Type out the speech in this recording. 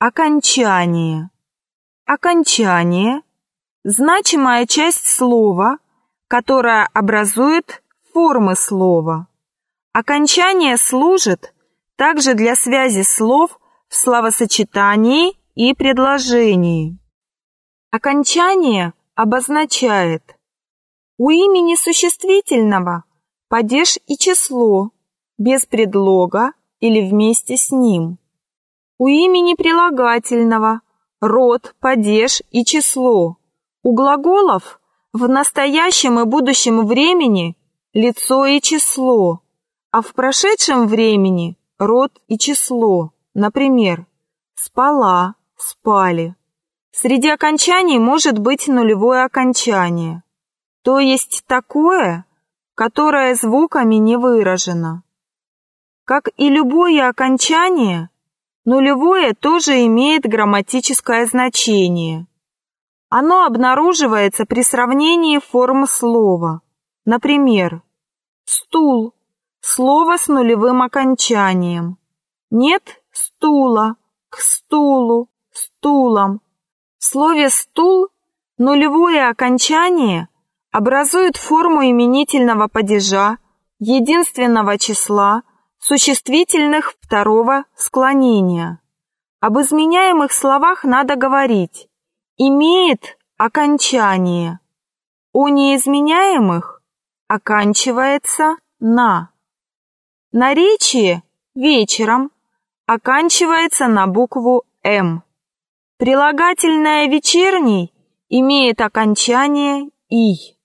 Окончание. Окончание – значимая часть слова, которая образует формы слова. Окончание служит также для связи слов в словосочетании и предложении. Окончание обозначает у имени существительного падеж и число без предлога или вместе с ним. У имени прилагательного род, падеж и число. У глаголов в настоящем и будущем времени лицо и число, а в прошедшем времени род и число. Например, спала, спали. Среди окончаний может быть нулевое окончание, то есть такое, которое звуками не выражено. Как и любое окончание, Нулевое тоже имеет грамматическое значение. Оно обнаруживается при сравнении форм слова. Например, стул – слово с нулевым окончанием. Нет стула, к стулу, стулом. В слове «стул» нулевое окончание образует форму именительного падежа, единственного числа, существительных второго склонения. Об изменяемых словах надо говорить «имеет окончание». У неизменяемых оканчивается «на». Наречие вечером оканчивается на букву «м». Прилагательное вечерний имеет окончание «и».